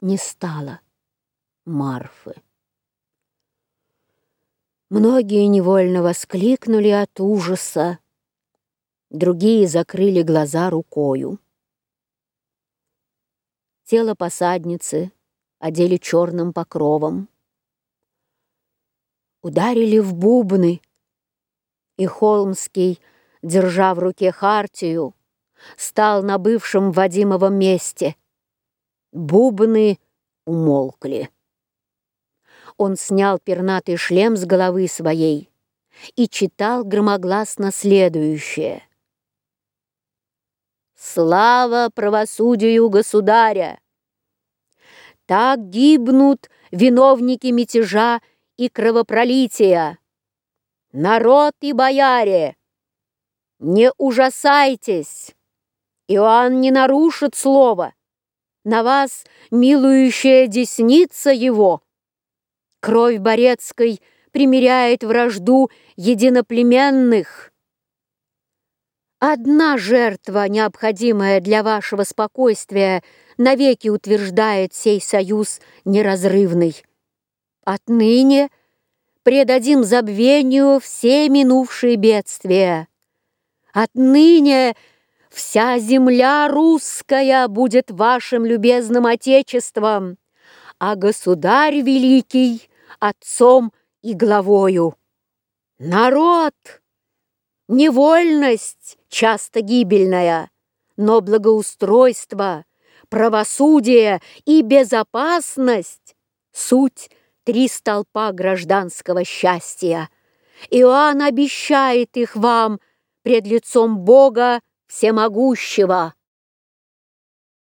не стало Марфы. Многие невольно воскликнули от ужаса, другие закрыли глаза рукою. Тело посадницы одели черным покровом. Ударили в бубны, и Холмский, держа в руке хартию, стал на бывшем Вадимовом месте. Бубны умолкли. Он снял пернатый шлем с головы своей и читал громогласно следующее. «Слава правосудию государя! Так гибнут виновники мятежа и кровопролития! Народ и бояре! Не ужасайтесь! Иоанн не нарушит слова! На вас милующая десница его!» Кровь Борецкой примиряет вражду единоплеменных. Одна жертва, необходимая для вашего спокойствия, навеки утверждает сей союз неразрывный. Отныне предадим забвению все минувшие бедствия. Отныне вся земля русская будет вашим любезным отечеством, а государь великий отцом и главою. Народ! Невольность часто гибельная, но благоустройство, правосудие и безопасность — суть три столпа гражданского счастья. Иоанн обещает их вам пред лицом Бога Всемогущего.